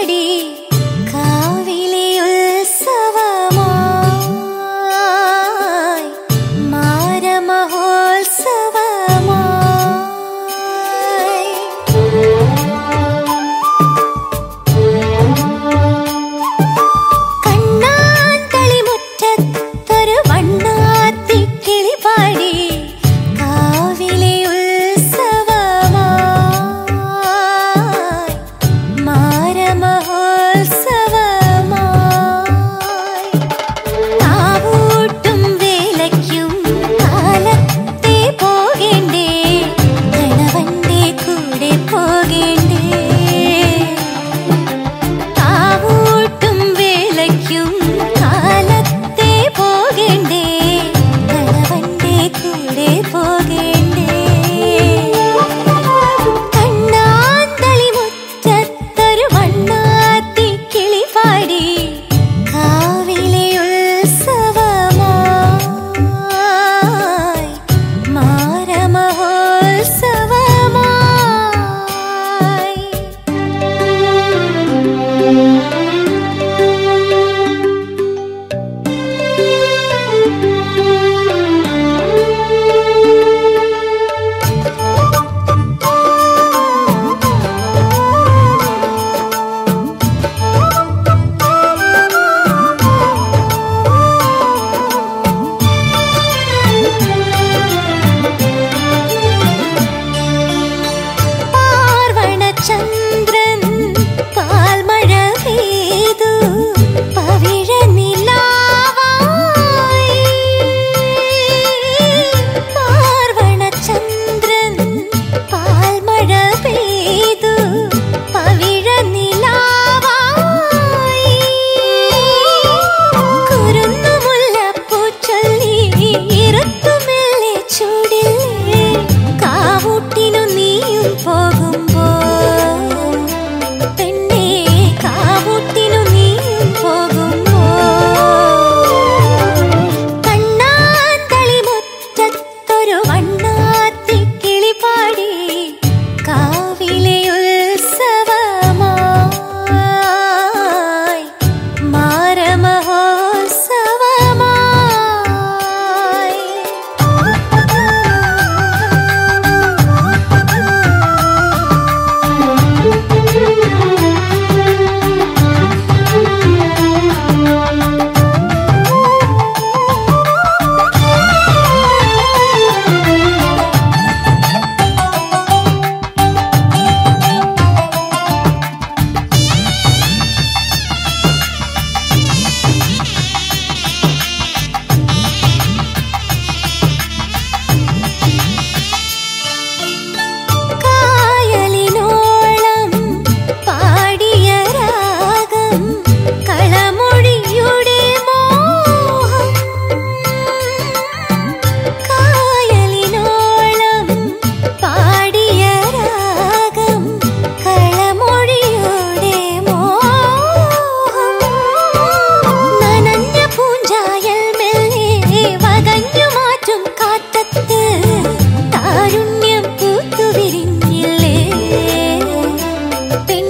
படி വേണ്ടേ தென்